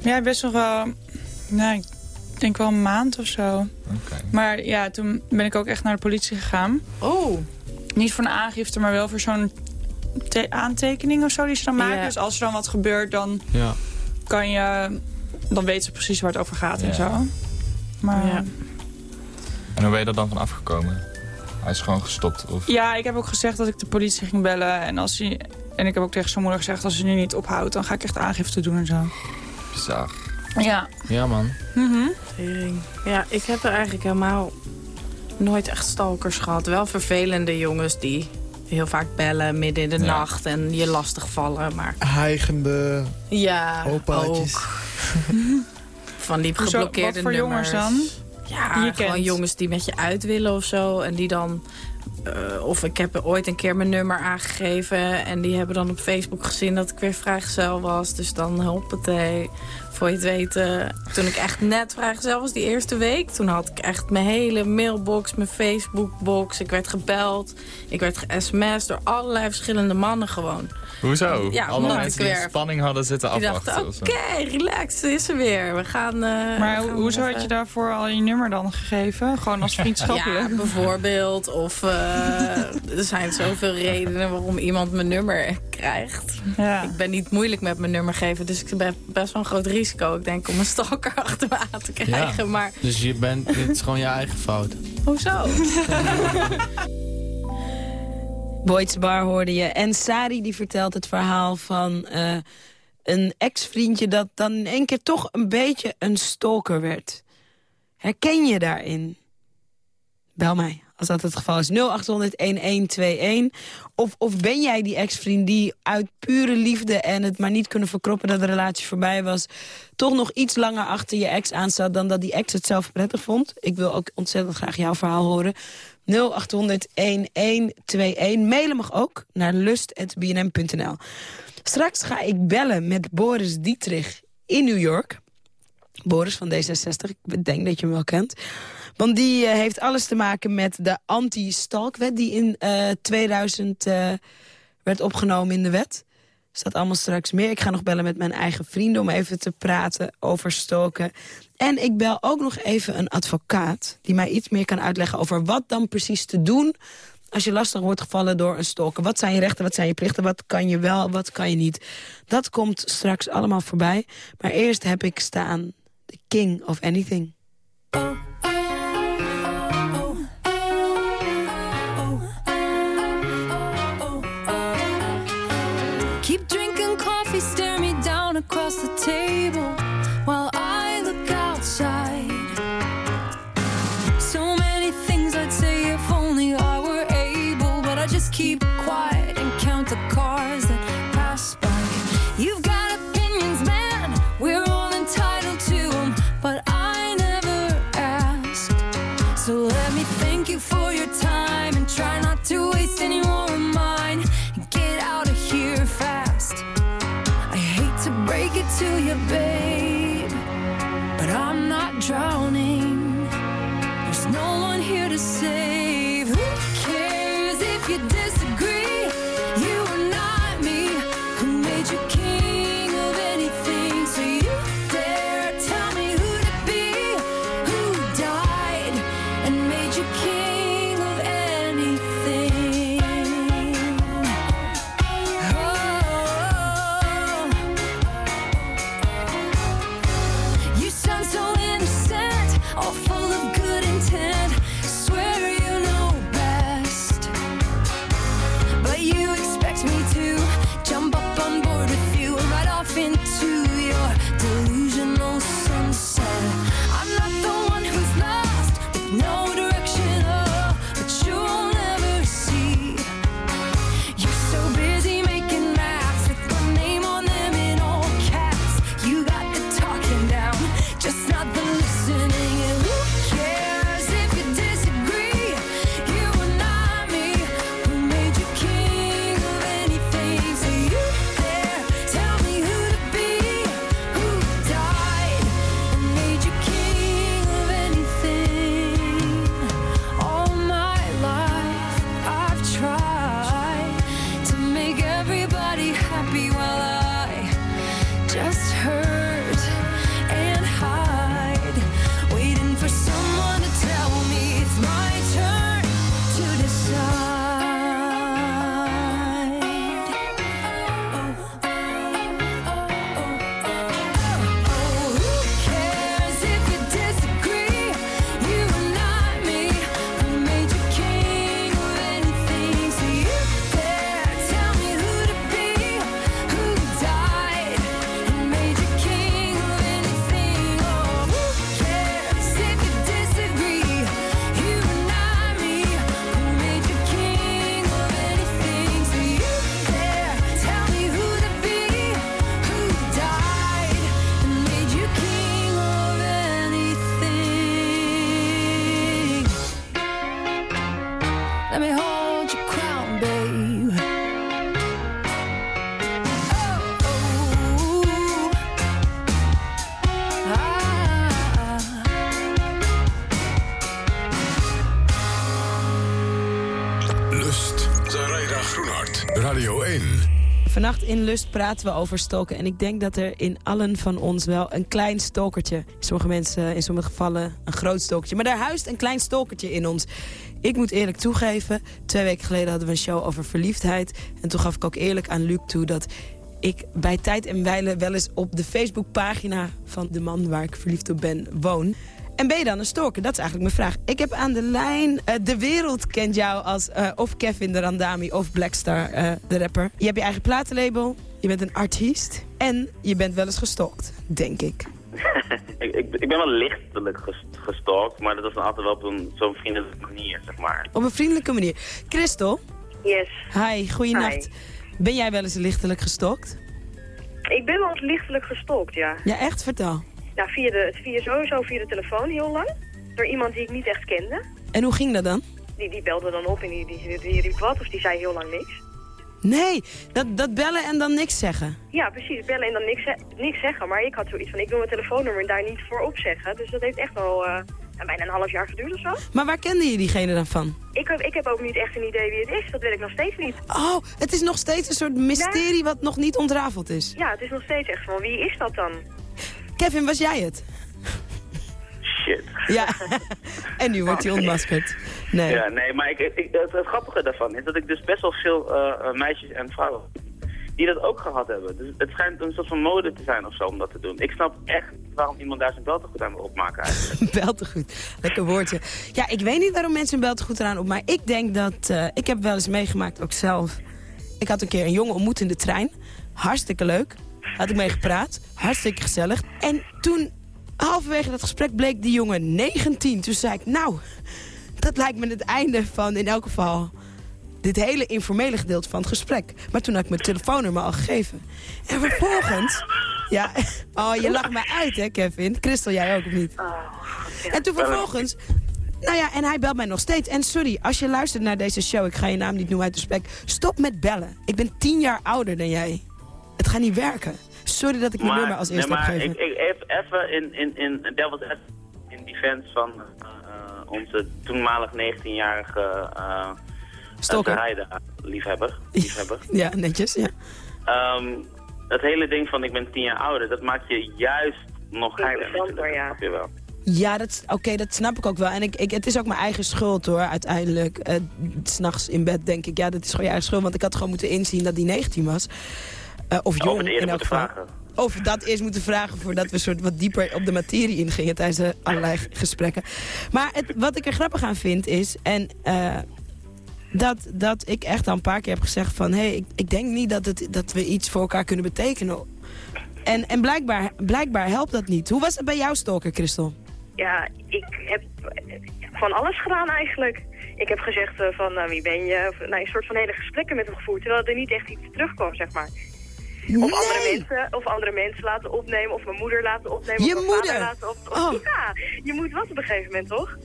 Ja, best nog wel... Nou, ik denk wel een maand of zo. Oké. Maar ja, toen ben ik ook echt naar de politie gegaan. Oh. Niet voor een aangifte, maar wel voor zo'n te- aantekening of zo die ze dan maken. Dus als er dan wat gebeurt, dan Ja. kan je... Dan weten ze precies waar het over gaat en zo. Maar Ja. ja. En hoe ben je er dan van afgekomen? Hij is gewoon gestopt? Of... ik heb ook gezegd dat ik de politie ging bellen. En, als hij, en ik heb ook tegen zijn moeder gezegd... als ze nu niet ophoudt, dan ga ik echt aangifte doen en zo. Bizar. Ja. Ja, man. Tering. Ja, ik heb er eigenlijk helemaal nooit echt stalkers gehad. Wel vervelende jongens die heel vaak bellen midden in de Ja. nacht en je lastig vallen. Maar Hijgende ja, opaatjes. ook. Van die geblokkeerde Wat voor jongens nummers. dan? Ja, Die je gewoon kent? jongens die met je uit willen of zo. En die dan... eh, of ik heb ooit een keer mijn nummer aangegeven. En die hebben dan op Facebook gezien dat ik weer vrijgezel was. Dus dan hoppatee. Voor je het weten. Toen ik echt net vrijgezel was, die eerste week. Toen had ik echt mijn hele mailbox, mijn Facebookbox. Ik werd gebeld. Ik werd ge-sms'd door allerlei verschillende mannen gewoon. Hoezo? Ja, Allemaal omdat mensen die spanning hadden zitten Die afwachten. oké, relax, ze is er weer. We gaan... eh, Maar we ho- gaan hoezo even- had je daarvoor al je nummer dan gegeven? Gewoon als vriendschappelijk? Ja, bijvoorbeeld. Of eh, er zijn zoveel redenen waarom iemand mijn nummer krijgt. Ja. Ik ben niet moeilijk met mijn nummer geven, dus ik ben best wel een groot risico. Ik denk om een stalker achter me aan te krijgen. Maar Dus je bent, dit is gewoon je eigen fout. hoezo? Boyd's Bar hoorde je. En Sari die vertelt het verhaal van eh, een ex-vriendje... dat dan in één keer toch een beetje een stalker werd. Herken je daarin? Bel mij Als dat het geval is, 0800-1121. Of, of ben jij die ex-vriend die uit pure liefde en het maar niet kunnen verkroppen dat de relatie voorbij was, toch nog iets langer achter je ex aanstaat dan dat die ex het zelf prettig vond? Ik wil ook ontzettend graag jouw verhaal horen. 0800-1121. Mailen mag ook naar lust.bnm.nl. Straks ga ik bellen met Boris Dietrich in New York. Boris van D66, ik denk dat je hem wel kent. Want die uh, heeft alles te maken met de anti-stalkwet... die in uh, 2000 uh, werd opgenomen in de wet. Staat allemaal straks meer. Ik ga nog bellen met mijn eigen vrienden om even te praten over stoken. En ik bel ook nog even een advocaat... die mij iets meer kan uitleggen over wat dan precies te doen... als je lastig wordt gevallen door een stalker. Wat zijn je rechten, wat zijn je plichten, wat kan je wel, wat kan je niet. Dat komt straks allemaal voorbij. Maar eerst heb ik staan The King of Anything. Keep Lust praten we over stoken. En ik denk dat er in allen van ons wel een klein stokertje... sommige mensen, in sommige gevallen een groot stokertje... maar daar huist een klein stokertje in ons. Ik moet eerlijk toegeven, twee weken geleden hadden we een show over verliefdheid. En toen gaf ik ook eerlijk aan Luc toe dat ik bij tijd en wijle wel eens op de Facebookpagina van de man waar ik verliefd op ben woon. En ben je dan een stalker? Dat is eigenlijk mijn vraag. Ik heb aan de lijn... eh, de wereld kent jou als eh, of Kevin de Randami of Blackstar eh, de rapper. Je hebt je eigen platenlabel. Je bent een artiest. En je bent wel eens gestalkt, denk ik. ik, ik, ik ben wel lichtelijk ges- gestalkt, maar dat was dan altijd wel op zo'n vriendelijke manier, zeg maar. Op een vriendelijke manier. Christel? Yes. Hi, goeienacht. Hi. Ben jij wel eens lichtelijk gestokt? Ik ben wel eens lichtelijk gestalkt, ja. Ja, echt? Vertel. Ja, via de, via sowieso via de telefoon heel lang. Door iemand die ik niet echt kende. En hoe ging dat dan? Die, die belde dan op en die, die, die riep wat of die zei heel lang niks. Nee, dat, dat bellen en dan niks zeggen. Ja, precies. Bellen en dan niks, niks zeggen. Maar ik had zoiets van, ik wil mijn telefoonnummer en daar niet voor opzeggen. Dus dat heeft echt wel eh, bijna een half jaar geduurd of zo. Maar waar kende je diegene dan van? Ik, heb- ik heb ook niet echt een idee wie het is. Dat weet ik nog steeds niet. Oh, het is nog steeds een soort mysterie wat nog niet ontrafeld is. Ja, het is nog steeds echt van, wie is dat dan? Kevin, was jij het? Shit. Ja. en nu wordt hij ontmaskerd. Nee. Ja, nee, maar ik, ik, het, het grappige daarvan is dat ik dus best wel veel eh, eh, meisjes en vrouwen die dat ook gehad hebben. Dus het schijnt een soort van mode te zijn of zo om dat te doen. Ik snap echt waarom iemand daar zijn beltegoed aan wil opmaken eigenlijk. Beltegoed. Lekker woordje. Ja, ik weet niet waarom mensen een beltegoed eraan op. Maar ik denk dat... eh, ik heb wel eens meegemaakt, ook zelf. Ik had een keer een jongen ontmoet in de trein. Hartstikke leuk. Had ik mee gepraat. Hartstikke gezellig. En toen, halverwege dat gesprek, bleek die jongen 19. Toen zei ik, nou, dat lijkt me het einde van in elk geval... dit hele informele gedeelte van het gesprek. Maar toen had ik mijn telefoonnummer al gegeven. En vervolgens... Ja, oh, je lacht mij uit, hè, Kevin? Christel, jij ook, of niet? En toen vervolgens... Nou ja, en hij belt mij nog steeds. En sorry, als je luistert naar deze show, ik ga je naam niet noemen uit respect. Stop met bellen. Ik ben tien jaar ouder dan jij. Gaat niet werken. Sorry dat ik mijn nummer als eerste nee, heb maar gegeven. ik, ik, even- even in, in, in Devil's in defense van eh, eh, onze toenmalig 19-jarige uh, Stalker. liefhebber. liefhebber. Ja, netjes, ja. Ehm, het hele ding van ik ben tien jaar ouder, dat maakt je juist nog natuurlijk, Snap je wel. Ja, dat, oké, dat snap ik ook wel. En ik, ik, het is ook mijn eigen schuld hoor, uiteindelijk. Eh, S S'nachts in bed denk ik, ja, dat is gewoon je eigen schuld. Want ik had gewoon moeten inzien dat die 19 was. Eh, of Of jong het eerder in elk moeten geval. vragen. Of dat eerst moeten vragen voordat we soort wat dieper op de materie ingingen tijdens de allerlei gesprekken. Maar het, wat ik er grappig aan vind is, en eh, dat, dat ik echt al een paar keer heb gezegd van... hé, hey, ik, ik denk niet dat, het, dat we iets voor elkaar kunnen betekenen. En, en blijkbaar, blijkbaar helpt dat niet. Hoe was het bij jou, Stalker, Christel? Ja, ik heb van alles gedaan eigenlijk. Ik heb gezegd eh, van, nou, wie ben je? Of, nou, een soort van hele gesprekken met hem gevoerd, terwijl er niet echt iets terugkwam, zeg maar. Of andere, mensen, of andere mensen laten opnemen, of mijn moeder laten opnemen. Je of mijn moeder? vader laten op, Oh. Ja, je moet wat op een gegeven moment, toch?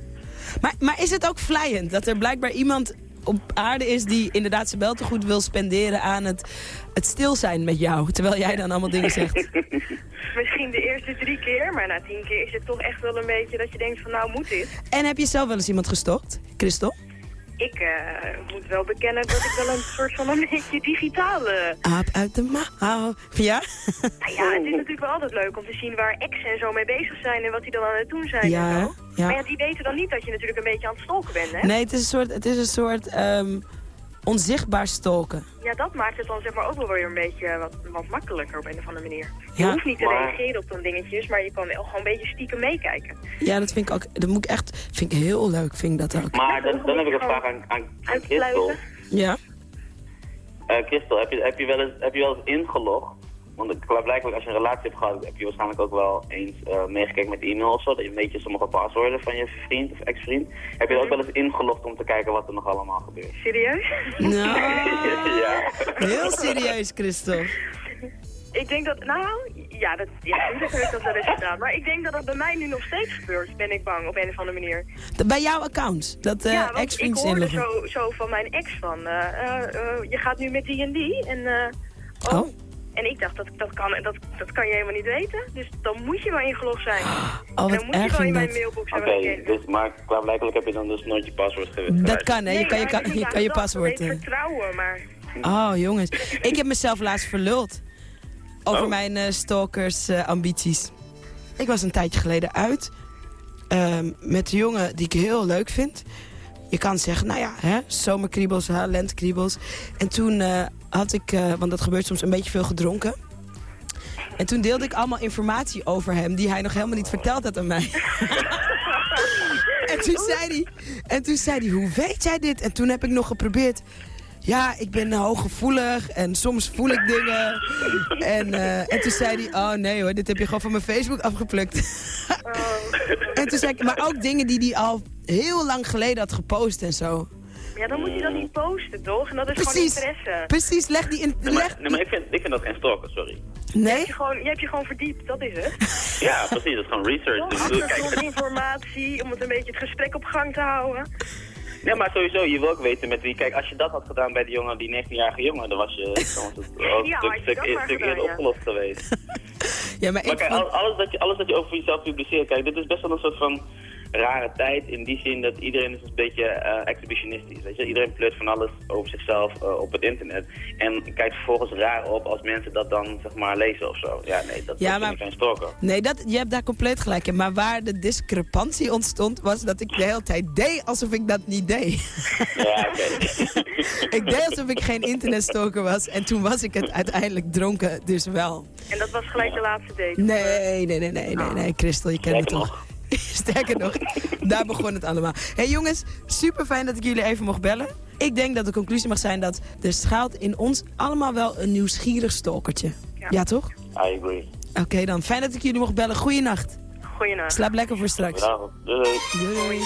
Maar, maar is het ook vlijend dat er blijkbaar iemand op aarde is... die inderdaad zijn beltegoed wil spenderen aan het, het stil zijn met jou... terwijl jij dan allemaal dingen zegt? Misschien de eerste drie keer, maar na tien keer is het toch echt wel een beetje dat je denkt van, nou moet dit? En heb je zelf wel eens iemand gestokt, Christel? Ik eh, moet wel bekennen dat ik wel een soort van een beetje digitale... Aap uit de mouw. Ja? Nou ja, het is natuurlijk wel altijd leuk om te zien waar exen en zo mee bezig zijn en wat die dan aan het doen zijn. Ja, en zo. Ja. Maar ja, die weten dan niet dat je natuurlijk een beetje aan het stalken bent, hè? Nee, het is een soort, het is een soort ehm, onzichtbaar stalken. Ja, dat maakt het dan zeg maar ook wel weer een beetje wat, wat makkelijker op een of andere manier. Je Ja. hoeft niet te Maar- reageren op dan dingetjes, maar je kan wel gewoon een beetje stiekem meekijken. Ja, dat vind ik ook. Dat moet ik echt. Vind ik heel leuk, vind ik dat ook. Maar dan, dan heb ik een vraag aan, aan, aan Christel. Ja. Eh, Christel, heb je, heb, je wel eens, heb je wel eens ingelogd? Want ik- blijkbaar als je een relatie hebt gehad, heb je waarschijnlijk ook wel eens eh, meegekeken met e-mail of zo. Dat je weet je sommige paswoorden van je vriend of ex-vriend. Heb je er ook wel eens ingelogd om te kijken wat er nog allemaal gebeurt? Serieus? Nou, ja. heel serieus, Christel. Ik denk dat, nou, ja, dat, ja, natuurlijk heb ik dat wel eens gedaan. Maar ik denk dat dat bij mij nu nog steeds gebeurt, ben ik bang, op een of andere manier. Bij jouw account, dat eh ja, want ik hoorde zo, zo van mijn ex van, eh, je gaat nu met die en die. En, eh, Oh. En ik dacht, dat, dat, kan, dat, dat kan je helemaal niet weten. Dus dan moet je wel ingelogd zijn. Oh, dan moet je wel in mijn dat. mailbox Oké, hebben gekeken. dus, maar klaarblijkelijk heb je dan dus nooit je paswoord ge- Dat kan, hè? Je kan je, kan, ik je, heb kan je paswoord. Dat eh. heet vertrouwen, maar... Oh, jongens. Ik heb mezelf laatst verluld. Over Oh. mijn eh, stalkers eh, ambities. Ik was een tijdje geleden uit. ehm, met een jongen die ik heel leuk vind. Je kan zeggen, nou ja, hè, zomerkriebels, lentekriebels. En toen eh, had ik, eh, want dat gebeurt soms, een beetje veel gedronken. En toen deelde ik allemaal informatie over hem... die hij nog helemaal niet verteld had aan mij. en, toen zei hij, en toen zei hij, hoe weet jij dit? En toen heb ik nog geprobeerd... ja, ik ben hooggevoelig en soms voel ik dingen. En, eh, en toen zei hij, oh nee hoor, dit heb je gewoon van mijn Facebook afgeplukt. en toen zei ik, maar ook dingen die hij al heel lang geleden had gepost en zo. Ja, dan moet je dat niet posten, toch? En dat is Precies. gewoon interesse. Precies, leg die in... Nee, maar, Leg... nee, maar ik, vind, ik vind dat geen stalker, sorry. Je Nee? hebt je, gewoon, je hebt je gewoon verdiept, dat is het. Ja, precies, dat is gewoon research. Dus, kijk, Achtergrondinformatie, om het een beetje het gesprek op gang te houden. Ja, maar sowieso, je wil ook weten met wie. Kijk, als je dat had gedaan bij die jongen, die 19-jarige jongen, dan was je dan was het Ja, een stuk, stuk, eerder ja. opgelost geweest. Ja, maar Maar ik kijk, vond... alles dat, je, alles dat je over jezelf publiceert, kijk, dit is best wel een soort van rare tijd in die zin dat iedereen is een beetje eh, exhibitionistisch. Weet je? Iedereen pleurt van alles over zichzelf eh, op het internet en kijkt vervolgens raar op als mensen dat dan zeg maar lezen of zo. Ja, nee, dat, Ja, dat maar- vind ik geen stalker. Nee, dat, je hebt daar compleet gelijk in. Maar waar de discrepantie ontstond, was dat ik de hele tijd deed alsof ik dat niet deed. Ja, oké. ik deed alsof ik geen internetstalker was. En toen was ik het uiteindelijk dronken, dus wel. En dat was gelijk de laatste date. Nee, nee, nee, nee, nee, nee, Christel, je kent me toch. Sterker nog, daar begon het allemaal. Hé hey jongens, super fijn dat ik jullie even mocht bellen. Ik denk dat de conclusie mag zijn dat er schuilt in ons allemaal wel een nieuwsgierig stalkertje. Ja, toch? I agree. Oké dan, fijn dat ik jullie mocht bellen. Goeienacht. Goeienacht. Slaap lekker voor straks. Doei. Doei.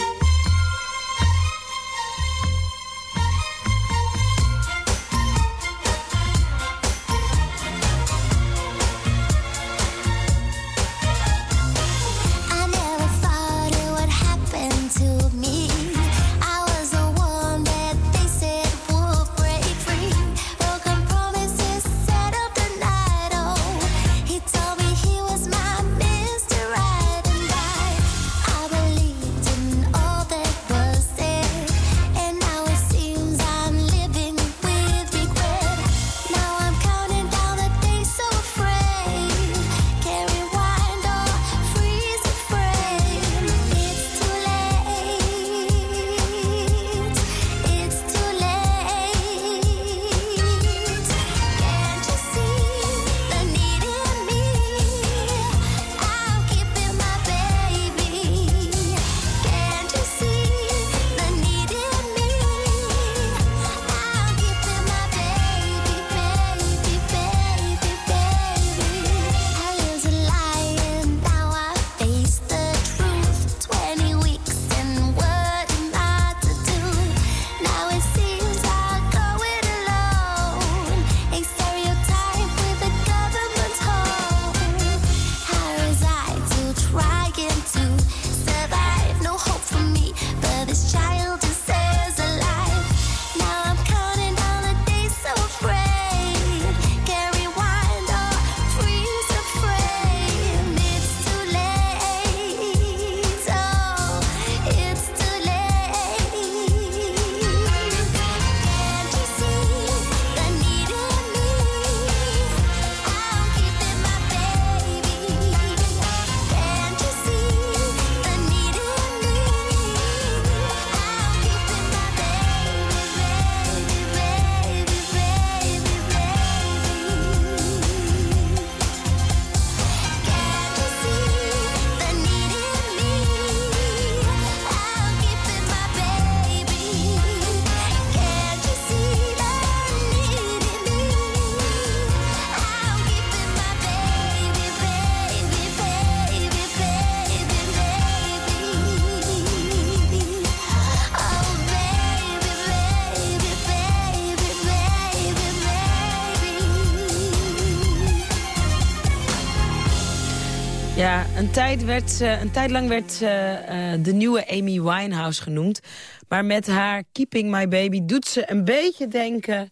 Een tijd, werd ze, een tijd lang werd ze eh, de nieuwe Amy Winehouse genoemd. Maar met haar Keeping My Baby doet ze een beetje denken...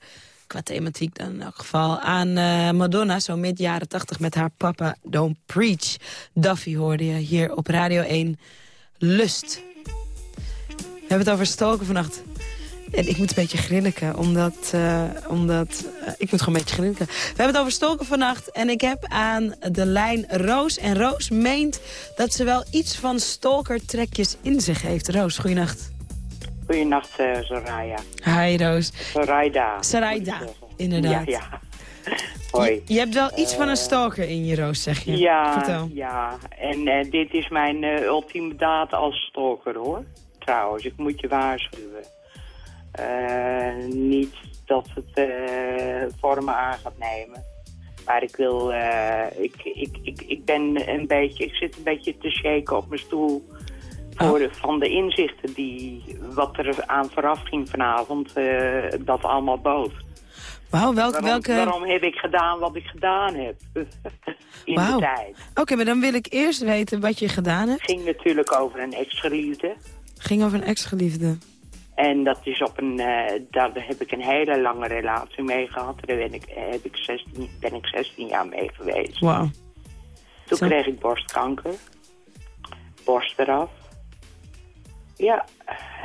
qua thematiek dan in elk geval, aan eh, Madonna... zo mid jaren tachtig met haar Papa Don't Preach. Duffy hoorde je hier op Radio 1. Lust. We hebben het over stalken vannacht. En ik moet een beetje grinniken, omdat... eh, omdat eh, ik moet gewoon een beetje grinniken. We hebben het over stalken vannacht. En ik heb aan de lijn Roos. En Roos meent dat ze wel iets van stalkertrekjes in zich heeft. Roos, goeienacht. Goedenacht, eh Soraya. Hi Roos. Soraya. Sarayda, inderdaad. Ja, ja. Hoi. Je, je hebt wel iets van een stalker in je, Roos, zeg je. Ja, Vertel. ja. En dit is mijn ultieme daad als stalker, hoor. Trouwens, ik moet je waarschuwen. Eh, niet dat het eh, vormen aan gaat nemen. Maar ik wil, eh, ik, ik, ik, ik ben een beetje, ik zit een beetje te shaken op mijn stoel. Voor de- van de inzichten die, wat er aan vooraf ging vanavond, dat allemaal bood. Wauw, welk, Waarom, welke... waarom heb ik gedaan wat ik gedaan heb? In de tijd. Oké, maar dan wil ik eerst weten wat je gedaan hebt. Het ging natuurlijk over een ex-geliefde. Ging over een ex-geliefde. En dat is op een, eh, daar heb ik een hele lange relatie mee gehad. Daar ben ik, eh, heb ik 16, ben ik 16 jaar mee geweest. Wauw. Toen Zo. kreeg ik borstkanker. Borst eraf. Ja,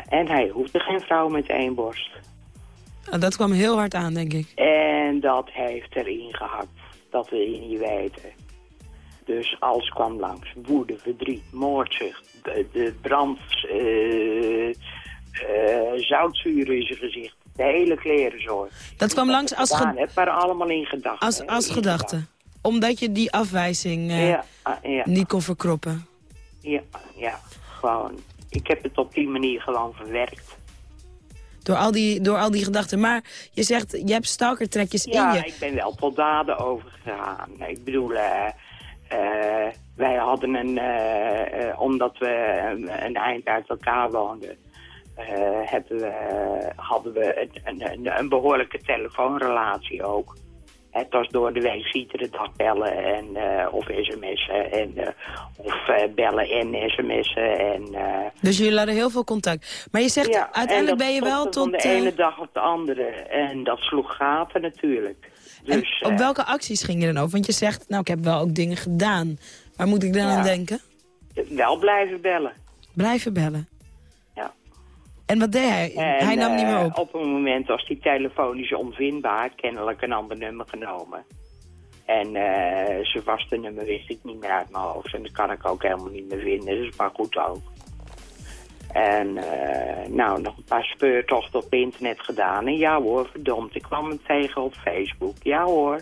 en hij hoefde geen vrouw met één borst. Ah, Dat kwam heel hard aan, denk ik. En dat heeft erin gehakt. Dat wil je niet weten. Dus alles kwam langs. Woede, verdriet, moordzucht, de, de brand, eh, zoutzuur in zijn gezicht. De hele klerenzooi. Dat kwam langs als, gedaan maar allemaal in gedachten. als, als gedachte. Omdat je die afwijzing eh, Ja, ah, ja. niet kon verkroppen. Ja, ja, gewoon. Ik heb het op die manier gewoon verwerkt. Door al die, door al die gedachten. Maar je zegt, je hebt stalkertrekjes Ja, in je. ik ben wel tot daden overgegaan. Ik bedoel, eh, eh, wij hadden een, eh, eh, omdat we een, een eind uit elkaar woonden, eh, hebben we, hadden we een, een, een, behoorlijke telefoonrelatie ook. Het was door de week iedere dag bellen en, eh, of sms'en en, eh, of eh, bellen en sms'en en... eh, Dus jullie hadden heel veel contact. Maar je zegt, ja, uiteindelijk ben je wel tot... van de eh, ene dag op de andere. En dat sloeg gaten natuurlijk. en Dus, op eh, welke acties ging je dan over? Want je zegt, nou, ik heb wel ook dingen gedaan. Waar moet ik dan Ja. aan denken? wel blijven bellen. Blijven bellen. En wat deed hij? En, hij nam niet meer eh, op. Op een moment was die telefonisch onvindbaar, kennelijk een ander nummer genomen. En eh zijn vaste nummer wist ik niet meer uit mijn hoofd. En dat kan ik ook helemaal niet meer vinden, dus maar goed ook. En eh, nou, nog een paar speurtochten op internet gedaan. En ja hoor, verdomd, ik kwam hem tegen op Facebook. Ja hoor.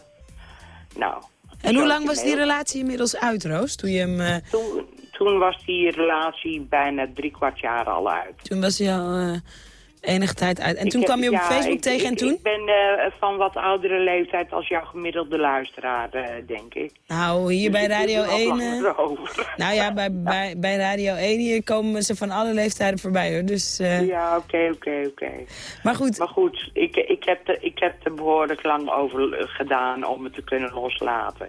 Nou. En hoe lang was die relatie inmiddels uit, Roos? Toen, je hem, eh, Toen, toen was die relatie bijna drie kwart jaar al uit. toen was hij al eh, enige tijd uit. En Ik toen heb- kwam je op ja, Facebook ik- tegen ik- en toen? Ik ben eh, van wat oudere leeftijd als jouw gemiddelde luisteraar, eh, denk ik. Nou, hier Dus bij Radio doe er al 1... langer eh, over. nou ja, bij, bij, bij Radio 1 hier komen ze van alle leeftijden voorbij, hoor. Dus, Ja, oké, oké, oké. Maar goed. Maar goed, ik, ik, heb er, ik heb er behoorlijk lang over gedaan om het te kunnen loslaten.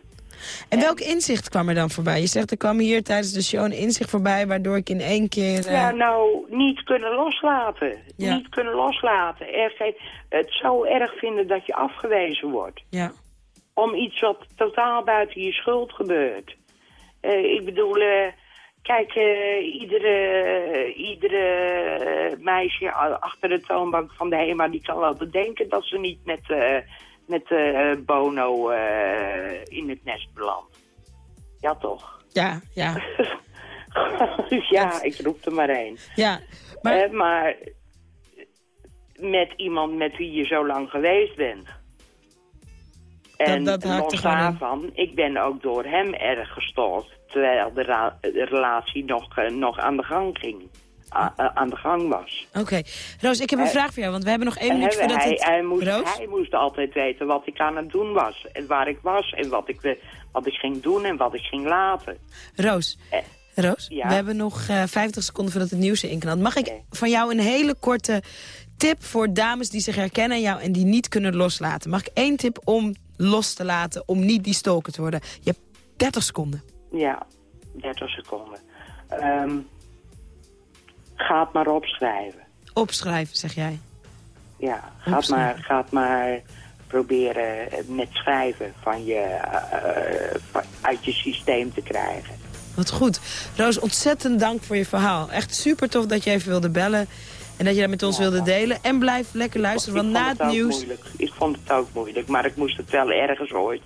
En welk inzicht kwam er dan voorbij? Je zegt, er kwam hier tijdens de show een inzicht voorbij... waardoor ik in één keer... eh, Ja, nou, niet kunnen loslaten. Ja. Niet kunnen loslaten. Het zo erg vinden dat je afgewezen wordt. ja. om iets wat totaal buiten je schuld gebeurt. Eh, ik bedoel, eh, kijk, eh, iedere, iedere meisje achter de toonbank van de HEMA... die kan wel bedenken dat ze niet met, met eh, Bono eh, in het nest belandt. Ja, toch? Ja, ja. ja, ik roep er maar één. Ja, maar... maar met iemand met wie je zo lang geweest bent... En dat los daarvan, ik ben ook door hem erg gestoord. Terwijl de, relatie nog, eh, nog aan de gang ging. Eh, aan de gang was. Oké. Roos, ik heb een Hij- vraag voor jou, want we hebben nog één minuut hij, voordat hij, het... hij, moest, Roos? hij moest altijd weten wat ik aan het doen was. En waar ik was. En wat ik, eh, wat ik ging doen en wat ik ging laten. Roos, Roos ja? we hebben nog eh 50 seconden voordat het nieuws erin knalt. Mag ik van jou een hele korte tip voor dames die zich herkennen aan jou... en die niet kunnen loslaten? Mag ik één tip om los te laten, om niet die stalker te worden? Je hebt 30 seconden. Ja, 30 seconden. Ehm ga het maar opschrijven. Opschrijven, zeg jij. Ja, ga het maar, ga het maar proberen met schrijven van je, eh, van- uit je systeem te krijgen. Wat goed. Roos, ontzettend dank voor je verhaal. Echt super tof dat je even wilde bellen. En dat je dat met ons wilde delen. En blijf lekker luisteren, want na het ook nieuws... Moeilijk. Ik vond het ook moeilijk, maar ik moest het wel ergens ooit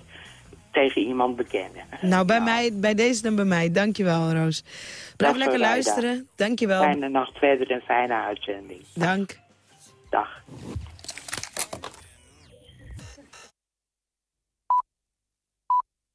tegen iemand bekennen. Nou, bij, mij, bij deze dan bij mij. Dankjewel, Roos. Blijf Dag, lekker luisteren. Dankjewel. Fijne nacht verder en fijne uitzending. Dank. Dag.